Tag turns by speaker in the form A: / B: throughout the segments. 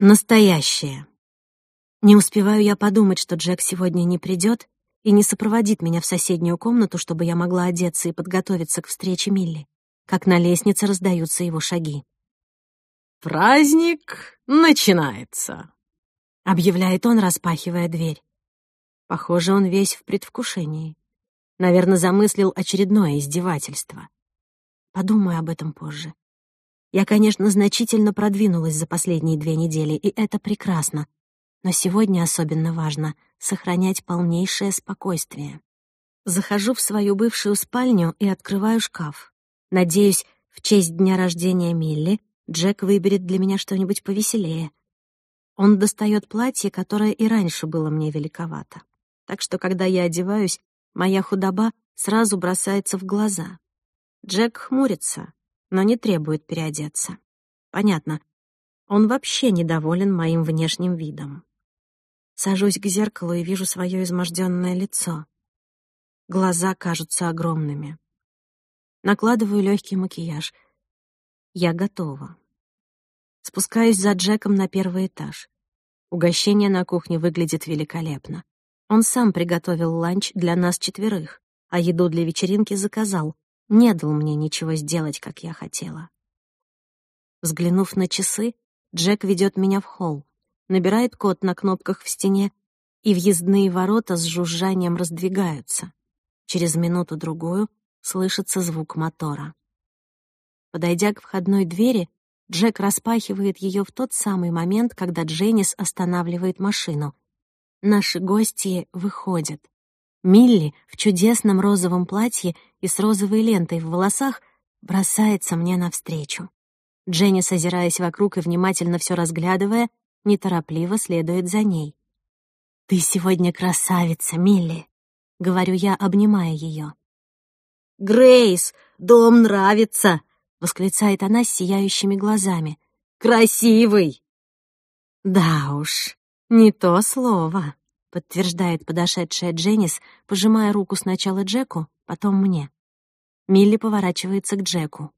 A: Настоящее. Не успеваю я подумать, что Джек сегодня не придет и не сопроводит меня в соседнюю комнату, чтобы я могла одеться и подготовиться к встрече Милли, как на лестнице раздаются его шаги.
B: «Праздник начинается», —
A: объявляет он, распахивая дверь. Похоже, он весь в предвкушении. Наверное, замыслил очередное издевательство. Подумаю об этом позже. Я, конечно, значительно продвинулась за последние две недели, и это прекрасно. Но сегодня особенно важно сохранять полнейшее спокойствие. Захожу в свою бывшую спальню и открываю шкаф. Надеюсь, в честь дня рождения Милли Джек выберет для меня что-нибудь повеселее. Он достает платье, которое и раньше было мне великовато. Так что, когда я одеваюсь, моя худоба сразу бросается в глаза. Джек хмурится, но не требует переодеться. Понятно, он вообще недоволен моим внешним видом. Сажусь к зеркалу и вижу свое изможденное лицо. Глаза кажутся огромными. Накладываю легкий макияж. Я готова. Спускаюсь за Джеком на первый этаж. Угощение на кухне выглядит великолепно. Он сам приготовил ланч для нас четверых, а еду для вечеринки заказал, не дал мне ничего сделать, как я хотела. Взглянув на часы, Джек ведет меня в холл, набирает код на кнопках в стене, и въездные ворота с жужжанием раздвигаются. Через минуту-другую слышится звук мотора. Подойдя к входной двери, Джек распахивает ее в тот самый момент, когда Дженнис останавливает машину. Наши гости выходят. Милли в чудесном розовом платье — и с розовой лентой в волосах бросается мне навстречу. Дженнис, озираясь вокруг и внимательно все разглядывая, неторопливо следует за ней. «Ты сегодня красавица, Милли!» — говорю я, обнимая ее.
B: «Грейс, дом нравится!»
A: — восклицает она с сияющими глазами.
B: «Красивый!»
A: «Да уж, не то слово!» — подтверждает подошедшая Дженнис, пожимая руку сначала Джеку, потом а мне. Милли поворачивается к Джеку.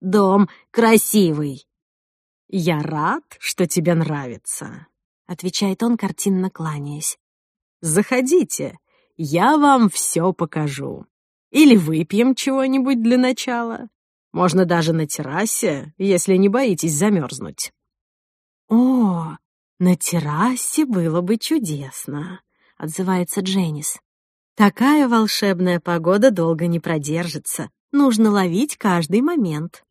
B: «Дом красивый!» «Я рад, что тебе нравится», — отвечает он, картинно кланяясь. «Заходите, я вам все покажу. Или выпьем чего-нибудь для начала. Можно даже на террасе, если не боитесь замерзнуть».
A: «О, на террасе было бы чудесно», — отзывается Дженнис. Такая волшебная погода долго не продержится. Нужно ловить каждый момент.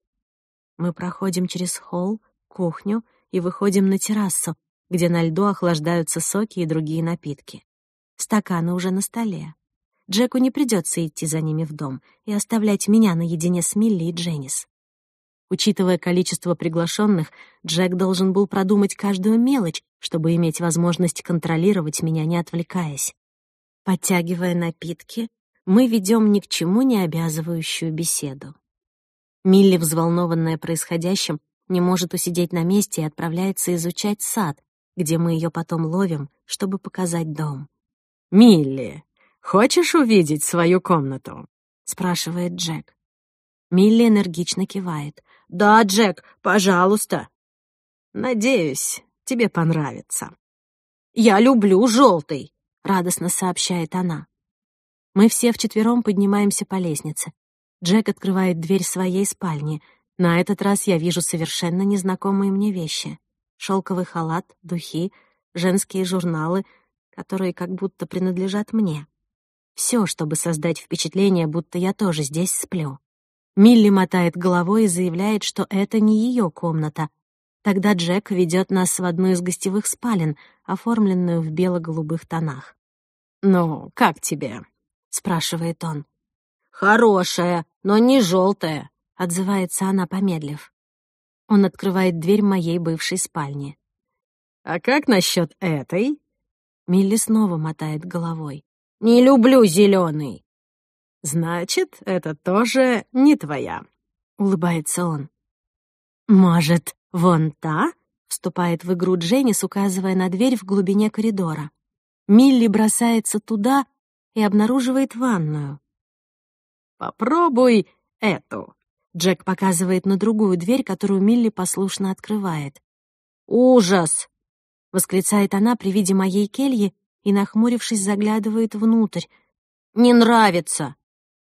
A: Мы проходим через холл, кухню и выходим на террасу, где на льду охлаждаются соки и другие напитки. Стаканы уже на столе. Джеку не придется идти за ними в дом и оставлять меня наедине с Милли и Дженнис. Учитывая количество приглашенных, Джек должен был продумать каждую мелочь, чтобы иметь возможность контролировать меня, не отвлекаясь подтягивая напитки, мы ведем ни к чему не обязывающую беседу. Милли, взволнованная происходящим, не может усидеть на месте и отправляется изучать сад, где мы ее потом ловим, чтобы показать дом.
B: «Милли, хочешь увидеть свою комнату?» — спрашивает Джек.
A: Милли энергично кивает.
B: «Да, Джек, пожалуйста». «Надеюсь, тебе понравится».
A: «Я люблю желтый», — радостно сообщает она. Мы все вчетвером поднимаемся по лестнице. Джек открывает дверь своей спальни. На этот раз я вижу совершенно незнакомые мне вещи. Шелковый халат, духи, женские журналы, которые как будто принадлежат мне. Все, чтобы создать впечатление, будто я тоже здесь сплю. Милли мотает головой и заявляет, что это не ее комната, Тогда Джек ведет нас в одну из гостевых спален, оформленную в бело-голубых тонах.
B: «Ну, как тебе?» — спрашивает он.
A: «Хорошая, но не желтая», — отзывается она, помедлив. Он открывает дверь моей бывшей спальни.
B: «А как насчет этой?»
A: Милли снова мотает головой.
B: «Не люблю зеленый. «Значит, это тоже не твоя», — улыбается он.
A: «Может», «Вон та?» — вступает в игру Дженнис, указывая на дверь в глубине коридора. Милли бросается туда и обнаруживает ванную.
B: «Попробуй эту!»
A: — Джек показывает на другую дверь, которую Милли послушно открывает. «Ужас!» — восклицает она при виде моей кельи и, нахмурившись, заглядывает внутрь. «Не нравится!»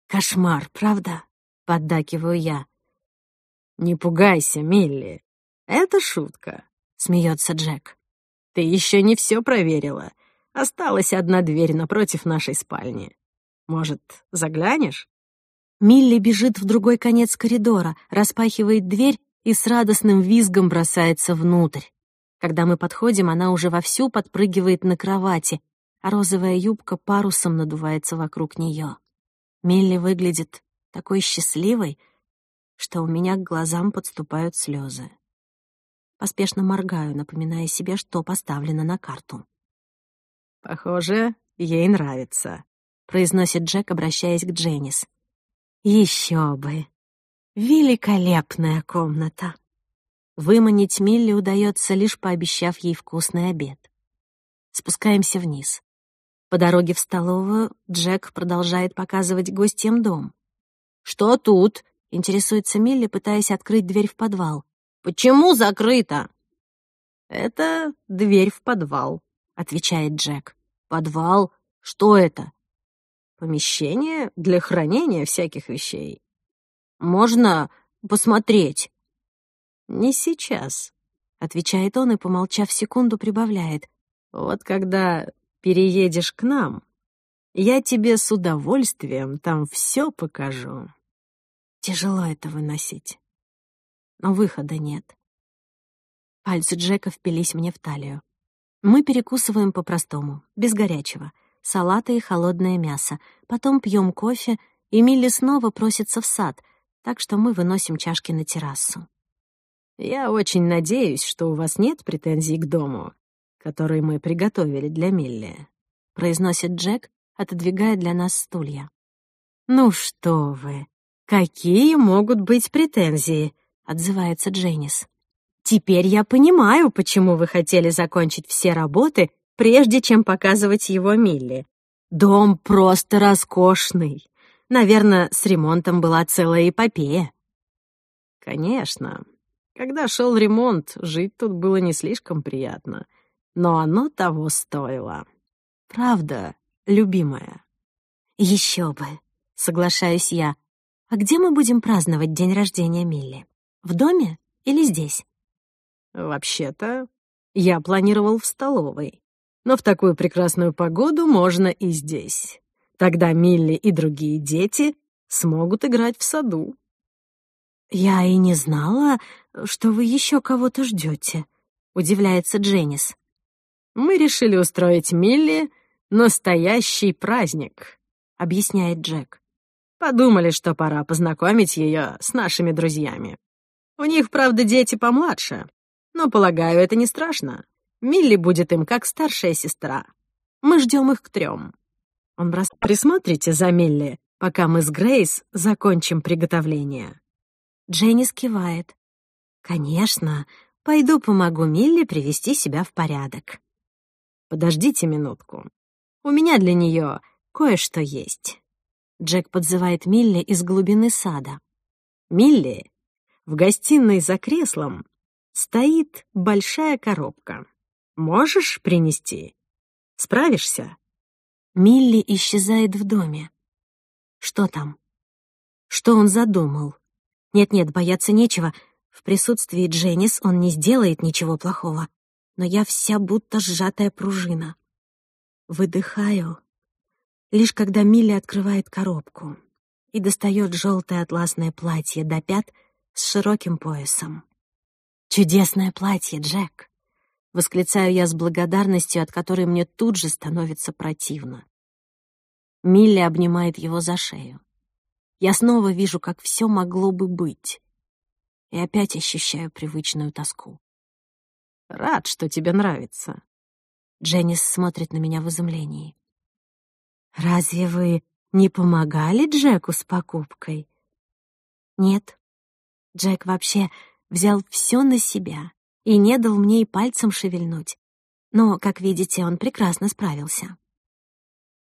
A: «Кошмар, правда?» — поддакиваю я.
B: «Не пугайся, Милли. «Это шутка», — смеется Джек. «Ты еще не все проверила. Осталась одна дверь напротив нашей спальни. Может, заглянешь?»
A: Милли бежит в другой конец коридора, распахивает дверь и с радостным визгом бросается внутрь. Когда мы подходим, она уже вовсю подпрыгивает на кровати, а розовая юбка парусом надувается вокруг нее. Милли выглядит такой счастливой, что у меня к глазам подступают слезы поспешно моргаю, напоминая себе, что поставлено на карту.
B: «Похоже, ей нравится», — произносит Джек, обращаясь к Дженнис.
A: «Еще бы! Великолепная комната!» Выманить Милли удается, лишь пообещав ей вкусный обед. Спускаемся вниз. По дороге в столовую Джек продолжает показывать гостям дом. «Что тут?» — интересуется Милли, пытаясь открыть дверь в подвал. Почему закрыто?»
B: «Это дверь в подвал», — отвечает Джек.
A: «Подвал? Что это?»
B: «Помещение для хранения всяких вещей».
A: «Можно посмотреть?»
B: «Не сейчас», — отвечает он и, помолчав секунду, прибавляет. «Вот когда переедешь к нам, я тебе с удовольствием там все покажу».
A: Тяжело это выносить но выхода нет. Пальцы Джека впились мне в талию. Мы перекусываем по-простому, без горячего. Салаты и холодное мясо. Потом пьем кофе, и Милли снова просится в сад, так что мы выносим чашки на террасу.
B: «Я очень надеюсь, что у вас нет претензий к дому, который мы приготовили для Милли», — произносит Джек, отодвигая для нас стулья.
A: «Ну что вы, какие могут быть претензии?» — отзывается Дженнис. «Теперь я понимаю, почему вы хотели закончить все работы, прежде чем показывать его Милли. Дом просто роскошный. Наверное, с ремонтом была целая эпопея».
B: «Конечно. Когда шел ремонт, жить тут было не слишком приятно. Но оно того стоило. Правда, любимая?»
A: «Еще бы», — соглашаюсь я. «А где мы будем праздновать день рождения Милли?» В доме или здесь?
B: Вообще-то, я планировал в столовой. Но в такую прекрасную погоду можно и здесь. Тогда Милли и другие дети смогут играть в саду.
A: «Я и не знала, что вы еще кого-то ждете», — удивляется Дженнис.
B: «Мы решили устроить Милли настоящий праздник», — объясняет Джек. «Подумали, что пора познакомить ее с нашими друзьями». У них, правда, дети помладше. Но, полагаю, это не страшно. Милли будет им как старшая сестра. Мы ждем их к трем. Он брос... Присмотрите за Милли, пока мы с Грейс закончим приготовление.
A: Дженнис скивает. «Конечно. Пойду помогу Милли привести себя в порядок».
B: «Подождите минутку. У меня для нее кое-что есть».
A: Джек подзывает Милли из глубины сада.
B: «Милли, в гостиной за креслом стоит большая коробка. Можешь принести? Справишься?
A: Милли исчезает в доме. Что там? Что он задумал? Нет-нет, бояться нечего. В присутствии Дженнис он не сделает ничего плохого. Но я вся будто сжатая пружина. Выдыхаю, лишь когда Милли открывает коробку и достает желтое атласное платье до пят — с широким поясом. «Чудесное платье, Джек!» Восклицаю я с благодарностью, от которой мне тут же становится противно. Милли обнимает его за шею. Я снова вижу, как все могло бы быть. И опять ощущаю привычную тоску.
B: «Рад, что тебе нравится».
A: Дженнис смотрит на меня в изумлении. «Разве вы не помогали Джеку с покупкой?» «Нет», Джек вообще взял все на себя и не дал мне и пальцем шевельнуть. Но, как видите, он прекрасно справился.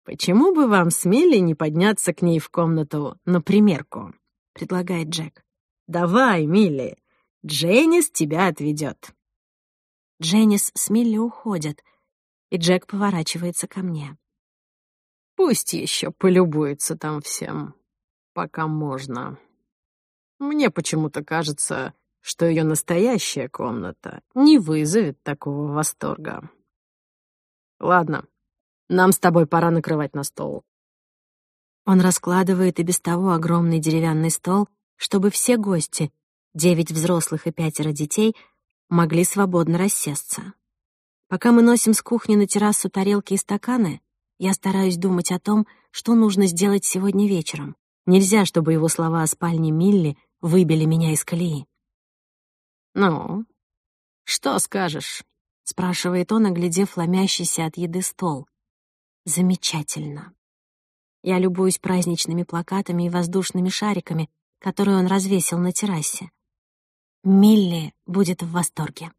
B: «Почему бы вам смели не подняться к ней в комнату на примерку?» — предлагает Джек. «Давай, Милли, Дженнис тебя отведет.
A: Дженнис с Милли уходят, и Джек поворачивается ко мне.
B: «Пусть еще полюбуется там всем, пока можно». Мне почему-то кажется, что ее настоящая комната не вызовет такого восторга. Ладно, нам с тобой пора накрывать на стол.
A: Он раскладывает и без того огромный деревянный стол, чтобы все гости, девять взрослых и пятеро детей, могли свободно рассесться. Пока мы носим с кухни на террасу тарелки и стаканы, я стараюсь думать о том, что нужно сделать сегодня вечером. Нельзя, чтобы его слова о спальне Милли выбили меня из колеи.
B: «Ну, что скажешь?»
A: — спрашивает он, оглядев ломящийся от еды стол. «Замечательно». Я любуюсь праздничными плакатами и воздушными шариками, которые он развесил на террасе. Милли будет в восторге.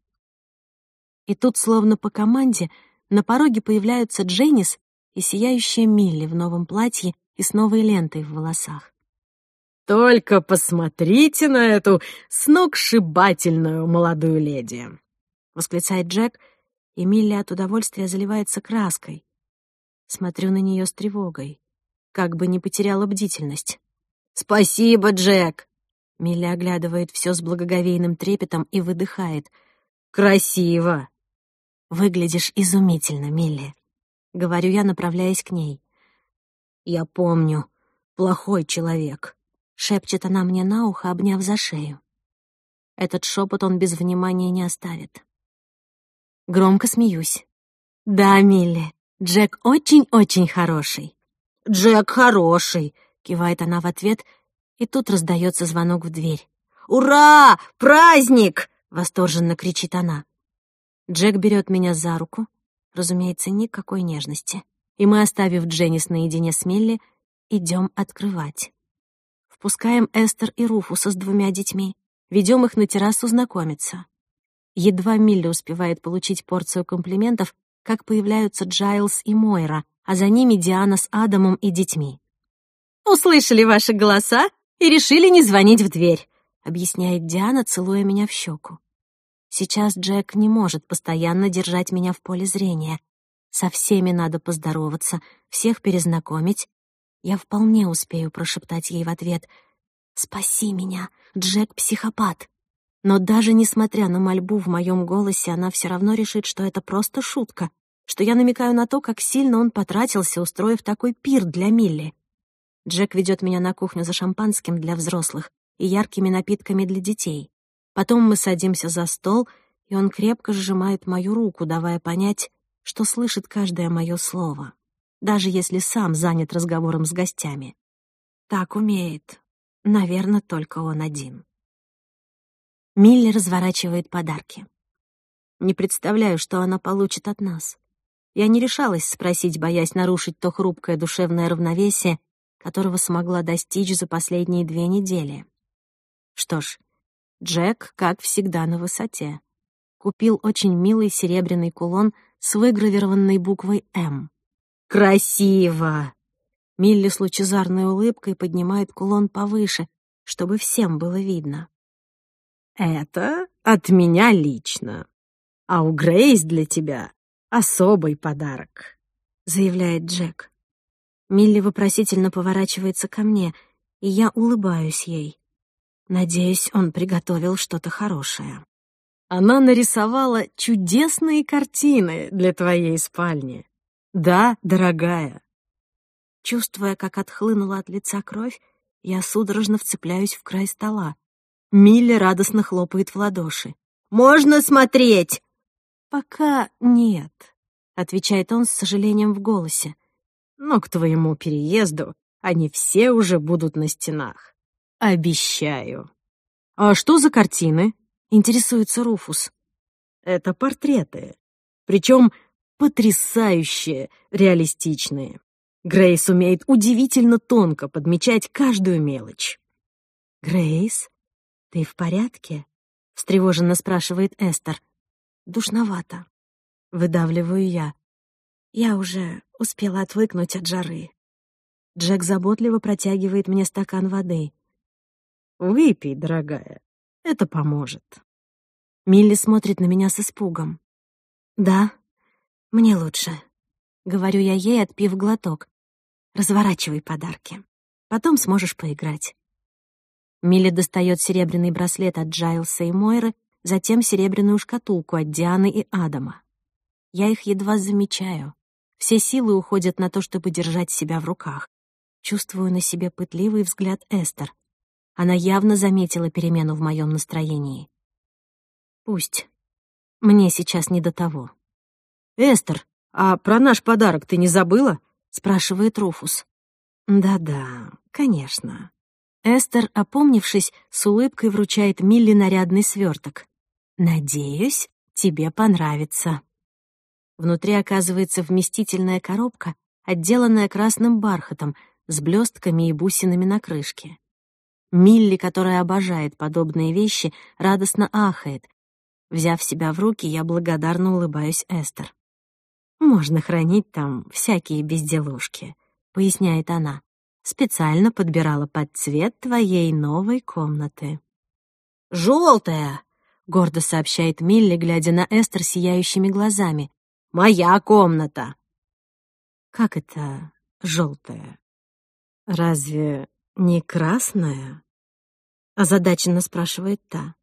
A: И тут, словно по команде, на пороге появляются Дженнис и сияющая Милли в новом платье и с новой лентой в волосах.
B: Только посмотрите на эту сногсшибательную молодую леди!»
A: — восклицает Джек, и Милли от удовольствия заливается краской. Смотрю на нее с тревогой, как бы не потеряла бдительность.
B: «Спасибо, Джек!»
A: Милли оглядывает все с благоговейным трепетом и выдыхает.
B: «Красиво!»
A: «Выглядишь изумительно, Милли!» — говорю я, направляясь к ней. «Я помню, плохой человек», шепчет она мне на ухо, обняв за шею. Этот шепот он без внимания не оставит. Громко смеюсь. «Да, Милли, Джек очень-очень хороший».
B: «Джек хороший», —
A: кивает она в ответ, и тут раздается звонок в дверь.
B: «Ура! Праздник!» —
A: восторженно кричит она. Джек берет меня за руку, разумеется, никакой нежности, и мы, оставив Дженнис наедине с Милли, идем открывать. впускаем Эстер и Руфуса с двумя детьми, ведем их на террасу знакомиться. Едва Милли успевает получить порцию комплиментов, как появляются Джайлз и Мойра, а за ними Диана с Адамом и детьми.
B: «Услышали ваши голоса и решили не звонить в дверь», —
A: объясняет Диана, целуя меня в щеку. «Сейчас Джек не может постоянно держать меня в поле зрения. Со всеми надо поздороваться, всех перезнакомить, я вполне успею прошептать ей в ответ «Спаси меня, Джек — психопат». Но даже несмотря на мольбу в моем голосе, она все равно решит, что это просто шутка, что я намекаю на то, как сильно он потратился, устроив такой пир для Милли. Джек ведет меня на кухню за шампанским для взрослых и яркими напитками для детей. Потом мы садимся за стол, и он крепко сжимает мою руку, давая понять, что слышит каждое мое слово даже если сам занят разговором с гостями. Так умеет. Наверное, только он один. Милли разворачивает подарки. Не представляю, что она получит от нас. Я не решалась спросить, боясь нарушить то хрупкое душевное равновесие, которого смогла достичь за последние две недели. Что ж, Джек, как всегда, на высоте. Купил очень милый серебряный кулон с выгравированной буквой «М».
B: «Красиво!»
A: Милли с лучезарной улыбкой поднимает кулон повыше, чтобы всем было видно.
B: «Это от меня лично, а у Грейс для тебя особый подарок», — заявляет Джек.
A: Милли вопросительно поворачивается ко мне, и я улыбаюсь ей. Надеюсь, он приготовил что-то хорошее.
B: Она нарисовала чудесные картины для твоей спальни. Да, дорогая.
A: Чувствуя, как отхлынула от лица кровь, я судорожно вцепляюсь в край стола.
B: Милли радостно хлопает в ладоши. «Можно смотреть?»
A: «Пока нет», — отвечает он с сожалением в голосе.
B: «Но к твоему переезду они все уже будут на стенах. Обещаю». «А что за картины?» — интересуется Руфус. «Это портреты. Причем потрясающе реалистичные. Грейс умеет удивительно тонко подмечать каждую мелочь.
A: «Грейс, ты в порядке?» — встревоженно спрашивает Эстер. «Душновато». Выдавливаю я. Я уже успела отвыкнуть от жары. Джек заботливо протягивает мне стакан воды.
B: «Выпей, дорогая, это поможет».
A: Милли смотрит на меня с испугом. «Да, «Мне лучше», — говорю я ей, отпив глоток. «Разворачивай подарки. Потом сможешь поиграть». Милли достает серебряный браслет от Джайлса и Мойры, затем серебряную шкатулку от Дианы и Адама. Я их едва замечаю. Все силы уходят на то, чтобы держать себя в руках. Чувствую на себе пытливый взгляд Эстер. Она явно заметила перемену в моем настроении. Пусть. Мне сейчас не до того.
B: «Эстер, а про наш подарок ты не забыла?»
A: — спрашивает Руфус. «Да-да, конечно». Эстер, опомнившись, с улыбкой вручает Милли нарядный сверток. «Надеюсь, тебе понравится». Внутри оказывается вместительная коробка, отделанная красным бархатом, с блестками и бусинами на крышке. Милли, которая обожает подобные вещи, радостно ахает. Взяв себя в руки, я благодарно улыбаюсь Эстер можно хранить там всякие безделушки», — поясняет она. «Специально подбирала под цвет твоей новой комнаты».
B: «Желтая!» — гордо сообщает Милли, глядя на Эстер сияющими глазами. «Моя комната!»
A: «Как это желтая? Разве не красная?» Озадаченно спрашивает та.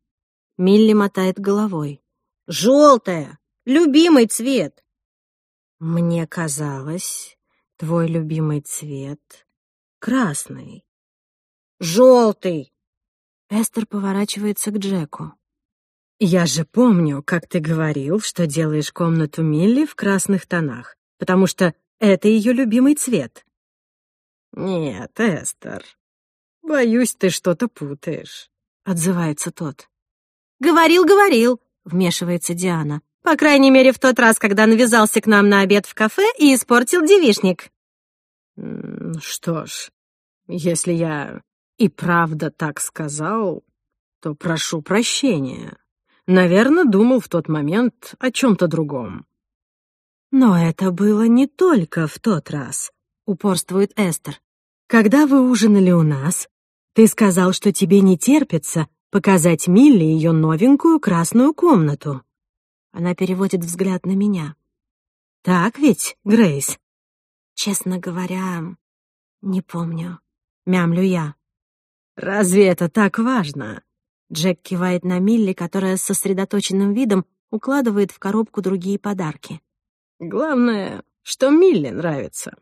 A: Милли мотает головой.
B: «Желтая! Любимый цвет!
A: Мне казалось, твой любимый цвет — красный.
B: «Желтый!»
A: Эстер поворачивается к Джеку.
C: «Я же помню, как ты говорил, что делаешь комнату Милли в красных тонах, потому что это ее любимый цвет». «Нет, Эстер, боюсь, ты что-то путаешь», — отзывается тот.
A: «Говорил, говорил», — вмешивается Диана. По крайней мере, в тот раз, когда навязался к нам на обед в кафе и испортил девишник.
C: Что ж, если я и правда так сказал, то прошу прощения. Наверное, думал в тот момент о чем-то другом.
A: Но это было не только в тот раз, упорствует Эстер. Когда вы ужинали у нас, ты сказал, что тебе не терпится показать Милли ее новенькую красную комнату. Она переводит взгляд на меня. «Так ведь, Грейс?» «Честно говоря, не помню». Мямлю я.
C: «Разве это так важно?»
A: Джек кивает на Милли, которая с сосредоточенным видом укладывает в коробку другие подарки.
C: «Главное, что Милли нравится».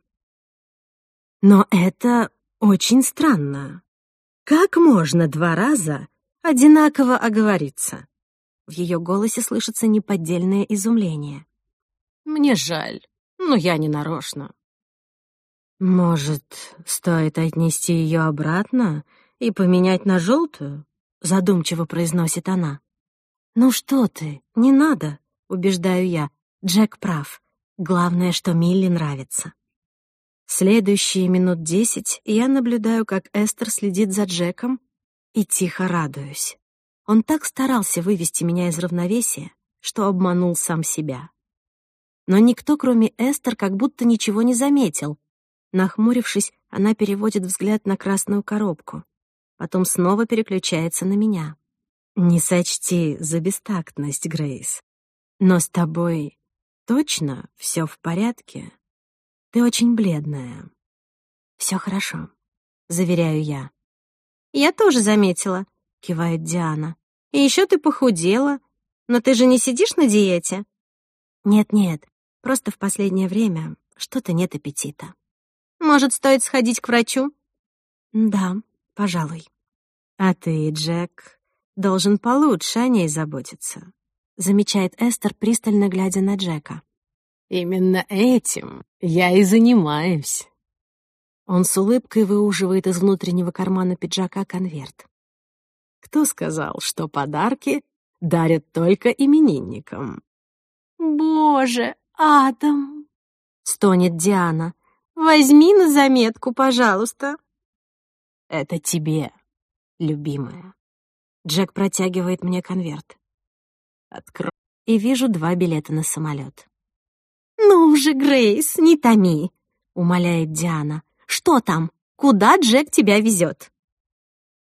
A: «Но это очень странно. Как можно два раза одинаково оговориться?» В ее голосе слышится неподдельное изумление.
B: «Мне жаль, но я не нарочно».
A: «Может, стоит отнести ее обратно и поменять на желтую?» — задумчиво произносит она. «Ну что ты, не надо», — убеждаю я. Джек прав. Главное, что Милли нравится. Следующие минут десять я наблюдаю, как Эстер следит за Джеком, и тихо радуюсь. Он так старался вывести меня из равновесия, что обманул сам себя. Но никто, кроме Эстер, как будто ничего не заметил. Нахмурившись, она переводит взгляд на красную коробку. Потом снова переключается на меня. «Не сочти за бестактность, Грейс. Но с тобой точно все в порядке? Ты очень бледная». «Все хорошо», — заверяю я. «Я тоже заметила», кивает Диана. И еще ты похудела. Но ты же не сидишь на диете? Нет-нет, просто в последнее время что-то нет аппетита. Может, стоит сходить к врачу? Да, пожалуй. А ты, Джек, должен получше о ней заботиться, замечает Эстер, пристально глядя на Джека.
B: Именно этим я и занимаюсь.
A: Он с улыбкой выуживает из внутреннего кармана пиджака конверт.
B: Кто сказал, что подарки дарят только именинникам?
A: «Боже, Адам!» — стонет Диана. «Возьми на заметку, пожалуйста».
B: «Это тебе, любимая».
A: Джек протягивает мне конверт.
B: Открой.
A: И вижу два билета на самолет. «Ну уже, Грейс, не томи!» — умоляет Диана. «Что там? Куда Джек тебя везет?»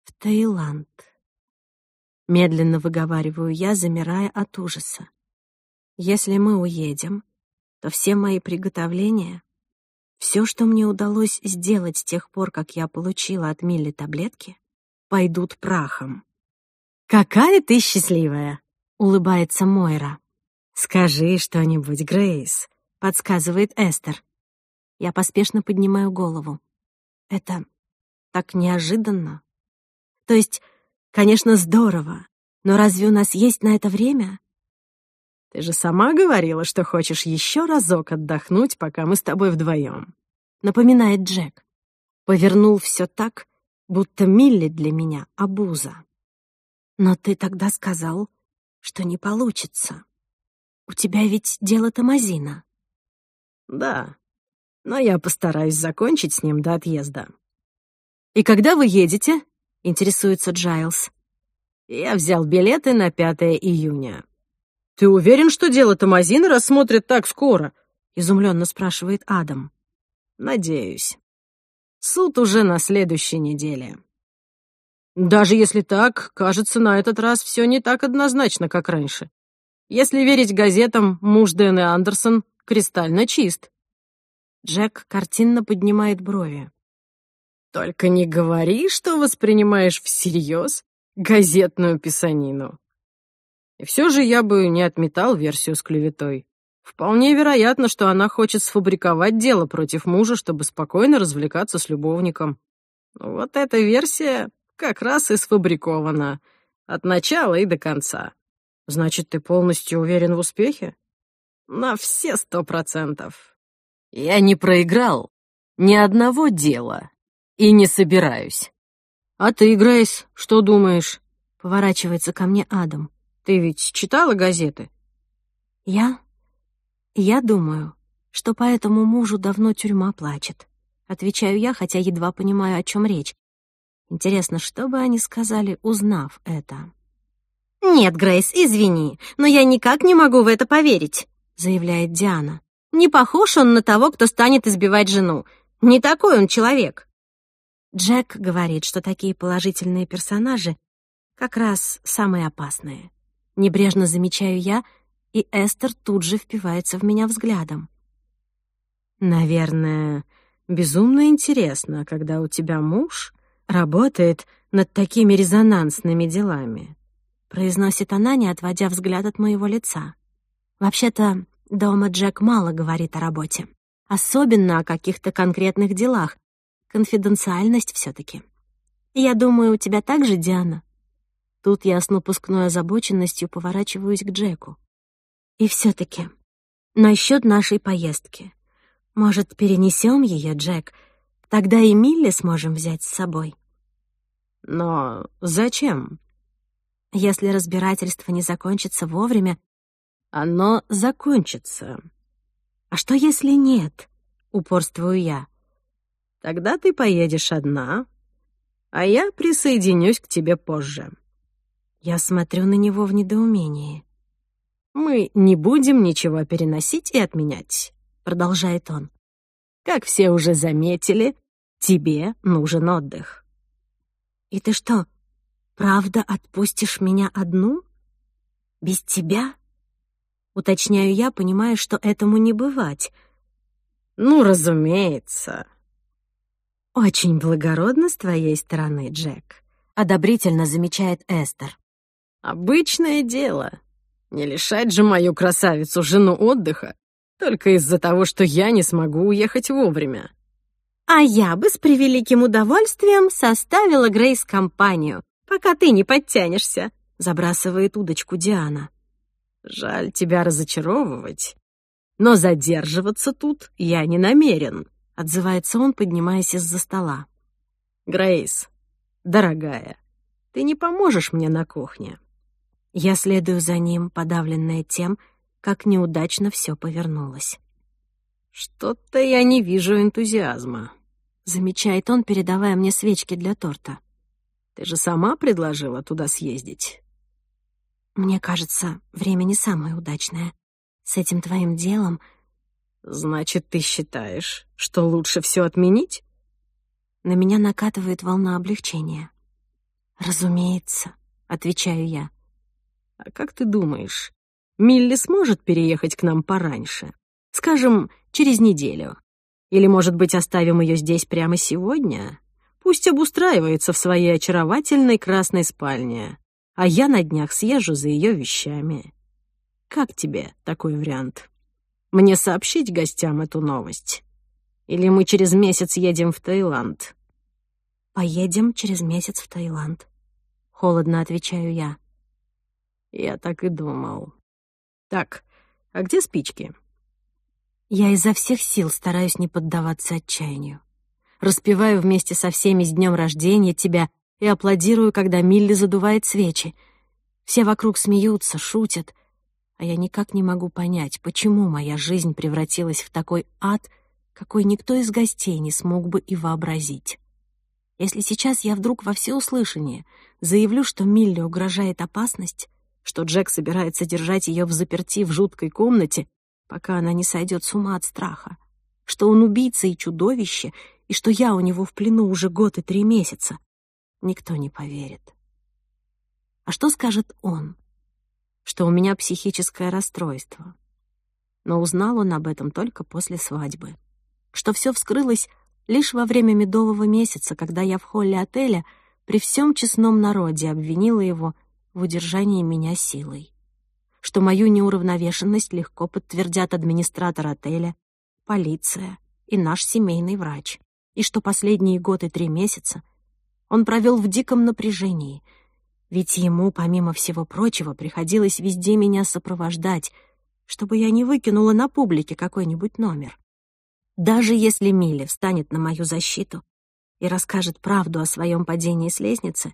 A: «В Таиланд» медленно выговариваю я, замирая от ужаса. Если мы уедем, то все мои приготовления, все, что мне удалось сделать с тех пор, как я получила от Милли таблетки, пойдут прахом.
C: «Какая ты счастливая!»
A: — улыбается Мойра.
C: «Скажи что-нибудь, Грейс», —
A: подсказывает Эстер. Я поспешно поднимаю голову. Это так неожиданно. То есть Конечно, здорово, но разве у нас есть на это время?
C: Ты же сама говорила, что хочешь еще разок отдохнуть, пока мы с тобой вдвоем.
A: Напоминает Джек. Повернул все так, будто Милли для меня обуза. Но ты тогда сказал, что не получится. У тебя ведь дело Тамазина.
C: Да, но я постараюсь закончить с ним до отъезда.
A: И когда вы едете? Интересуется Джайлз.
C: Я взял билеты на 5 июня. Ты уверен, что дело Тамазина рассмотрят так скоро? Изумленно спрашивает Адам. Надеюсь. Суд уже на следующей неделе. Даже если так, кажется, на этот раз все не так однозначно, как раньше. Если верить газетам, муж Дэны Андерсон кристально чист.
A: Джек картинно поднимает брови.
C: Только не говори, что воспринимаешь всерьез газетную писанину. И все же я бы не отметал версию с клеветой. Вполне вероятно, что она хочет сфабриковать дело против мужа, чтобы спокойно развлекаться с любовником. Ну, вот эта версия как раз и сфабрикована. От начала и до конца. Значит, ты полностью уверен в успехе? На все сто процентов.
B: Я не проиграл ни одного дела и не собираюсь».
C: «А ты, Грейс, что думаешь?»
A: — поворачивается ко мне Адам.
C: «Ты ведь читала газеты?»
A: «Я? Я думаю, что по этому мужу давно тюрьма плачет». Отвечаю я, хотя едва понимаю, о чем речь. Интересно, что бы они сказали, узнав это?
D: «Нет, Грейс, извини, но я никак не могу в это поверить», — заявляет Диана. «Не похож он на того, кто станет избивать жену. Не такой он человек».
A: Джек говорит, что такие положительные персонажи как раз самые опасные. Небрежно замечаю я, и Эстер тут же впивается в меня взглядом.
C: «Наверное, безумно интересно, когда у тебя муж работает над такими резонансными делами»,
A: произносит она, не отводя взгляд от моего лица. «Вообще-то дома Джек мало говорит о работе, особенно о каких-то конкретных делах, Конфиденциальность все-таки. Я думаю, у тебя так же, Диана. Тут я с напускной озабоченностью поворачиваюсь к Джеку. И все-таки насчет нашей поездки. Может, перенесем ее, Джек? Тогда и Милли сможем взять с собой.
C: Но зачем?
A: Если разбирательство не закончится вовремя,
C: оно закончится.
A: А что, если нет? Упорствую я.
C: Тогда ты поедешь одна, а я присоединюсь к тебе позже».
A: Я смотрю на него в недоумении.
C: «Мы не будем ничего переносить и отменять», — продолжает он. «Как все уже заметили, тебе нужен отдых».
A: «И ты что, правда отпустишь меня одну? Без тебя?» Уточняю я, понимая, что этому не бывать.
C: «Ну, разумеется», «Очень благородно с твоей стороны, Джек», — одобрительно замечает Эстер. «Обычное дело. Не лишать же мою красавицу жену отдыха только из-за того, что я не смогу уехать вовремя».
D: «А я бы с превеликим удовольствием составила Грейс компанию, пока ты не подтянешься», — забрасывает удочку Диана.
C: «Жаль тебя разочаровывать, но задерживаться тут я не намерен», — отзывается он, поднимаясь из-за стола. «Грейс, дорогая, ты не поможешь мне на кухне?»
A: Я следую за ним, подавленная тем, как неудачно все повернулось.
C: «Что-то я не вижу энтузиазма», — замечает он, передавая мне свечки для торта. «Ты же сама предложила туда съездить?»
A: «Мне кажется, время не самое удачное. С этим твоим делом
C: Значит, ты считаешь, что лучше все отменить?
A: На меня накатывает волна облегчения. Разумеется, отвечаю я.
C: А как ты думаешь,
B: Милли сможет переехать к нам пораньше? Скажем, через неделю. Или, может быть, оставим ее здесь прямо сегодня? Пусть обустраивается в своей очаровательной красной спальне, а я на днях съезжу за ее вещами. Как тебе такой вариант?» мне сообщить гостям эту новость? Или мы через месяц едем в Таиланд?»
A: «Поедем через месяц в Таиланд», — холодно отвечаю я.
B: «Я так и думал. Так, а где спички?»
A: Я изо всех сил стараюсь не поддаваться отчаянию. Распеваю вместе со всеми с днем рождения тебя и аплодирую, когда Милли задувает свечи. Все вокруг смеются, шутят — а я никак не могу понять, почему моя жизнь превратилась в такой ад, какой никто из гостей не смог бы и вообразить. Если сейчас я вдруг во всеуслышание заявлю, что Милли угрожает опасность, что Джек собирается держать ее в заперти в жуткой комнате, пока она не сойдет с ума от страха, что он убийца и чудовище, и что я у него в плену уже год и три месяца, никто не поверит. А что скажет он? что у меня психическое расстройство. Но узнал он об этом только после свадьбы. Что все вскрылось лишь во время медового месяца, когда я в холле отеля при всем честном народе обвинила его в удержании меня силой. Что мою неуравновешенность легко подтвердят администратор отеля, полиция и наш семейный врач. И что последние год и три месяца он провел в диком напряжении — ведь ему, помимо всего прочего, приходилось везде меня сопровождать, чтобы я не выкинула на публике какой-нибудь номер. Даже если Милли встанет на мою защиту и расскажет правду о своем падении с лестницы,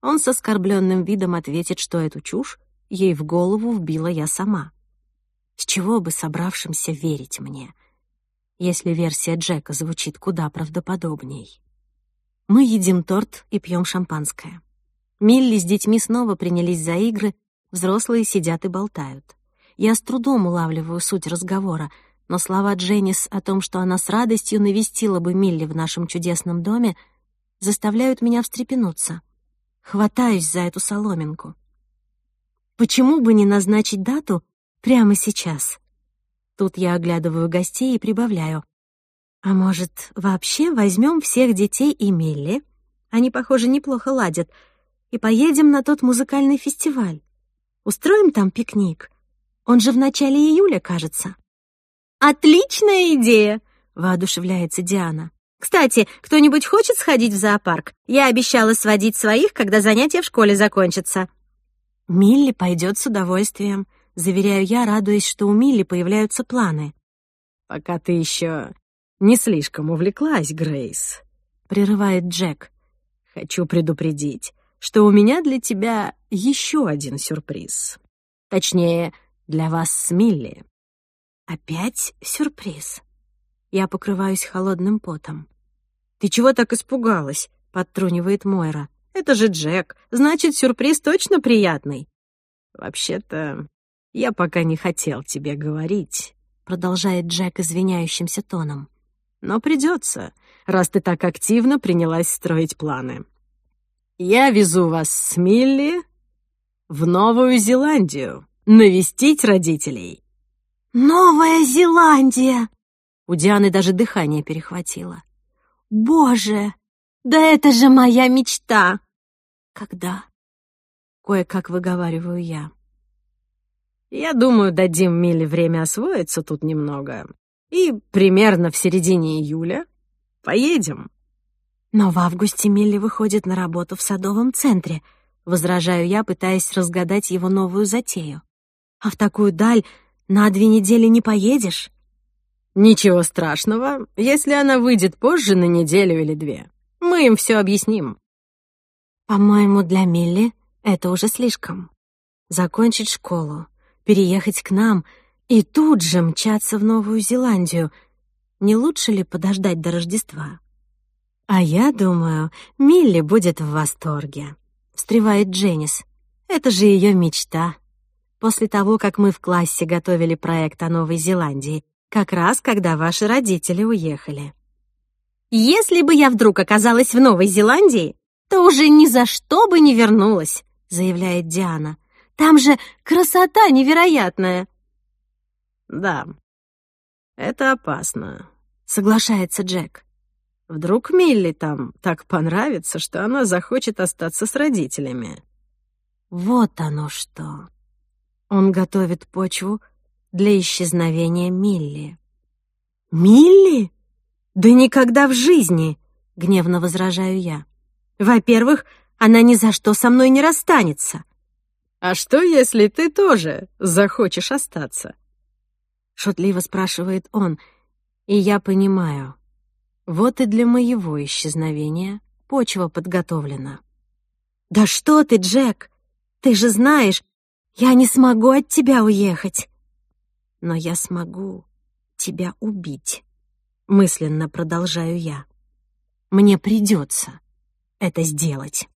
A: он с оскорбленным видом ответит, что эту чушь ей в голову вбила я сама. С чего бы собравшимся верить мне, если версия Джека звучит куда правдоподобней? Мы едим торт и пьем шампанское. Милли с детьми снова принялись за игры, взрослые сидят и болтают. Я с трудом улавливаю суть разговора, но слова Дженнис о том, что она с радостью навестила бы Милли в нашем чудесном доме, заставляют меня встрепенуться. Хватаюсь за эту соломинку. Почему бы не назначить дату прямо сейчас? Тут я оглядываю гостей и прибавляю. А может, вообще возьмем всех детей и Милли? Они, похоже, неплохо ладят — и поедем на тот музыкальный фестиваль. Устроим там пикник. Он же в начале июля, кажется». «Отличная идея!» — воодушевляется Диана. «Кстати, кто-нибудь хочет сходить в зоопарк? Я обещала сводить своих, когда занятия в школе закончатся». «Милли пойдет с удовольствием», — заверяю я, радуясь, что у Милли появляются планы.
B: «Пока ты еще не слишком увлеклась, Грейс», — прерывает Джек. «Хочу предупредить что у меня для тебя еще один сюрприз. Точнее, для вас с Милли.
A: Опять сюрприз. Я покрываюсь холодным потом.
C: «Ты чего так испугалась?» — подтрунивает Мойра. «Это же Джек. Значит, сюрприз точно приятный».
B: «Вообще-то, я пока не хотел тебе говорить», — продолжает Джек извиняющимся тоном. «Но придется, раз ты так активно принялась строить планы. Я везу вас с Милли в Новую Зеландию навестить родителей».
A: «Новая Зеландия!» У Дианы даже дыхание перехватило. Боже, да это же моя мечта! Когда? Кое-как выговариваю я.
B: Я думаю, дадим Миле время освоиться тут немного. И примерно в середине июля поедем.
A: «Но в августе Милли выходит на работу в садовом центре», — возражаю я, пытаясь разгадать его новую затею. «А в такую даль на две недели не поедешь?»
B: «Ничего страшного, если она выйдет позже на неделю или две. Мы им все объясним».
A: «По-моему, для Милли это уже слишком. Закончить школу, переехать к нам и тут же мчаться в Новую Зеландию. Не лучше ли подождать до Рождества?»
C: «А я думаю, Милли будет в восторге», — встревает Дженнис. «Это же ее мечта». После того, как мы в классе готовили проект о Новой Зеландии, как раз когда ваши родители уехали.
D: «Если бы я вдруг оказалась в Новой Зеландии, то уже ни за что бы не вернулась», — заявляет Диана. «Там же красота невероятная».
C: «Да, это опасно», — соглашается Джек. Вдруг Милли там так понравится, что она захочет остаться с родителями.
A: Вот оно что. Он готовит почву для исчезновения Милли.
D: «Милли? Да никогда в жизни!» — гневно возражаю я. «Во-первых, она ни за что со мной не расстанется».
C: «А что, если ты тоже захочешь остаться?»
A: Шутливо спрашивает он, и я понимаю — вот и для моего исчезновения почва подготовлена.
D: «Да что ты, Джек! Ты же знаешь, я не смогу от тебя уехать!»
A: «Но я смогу тебя убить», — мысленно продолжаю я. «Мне придется это сделать».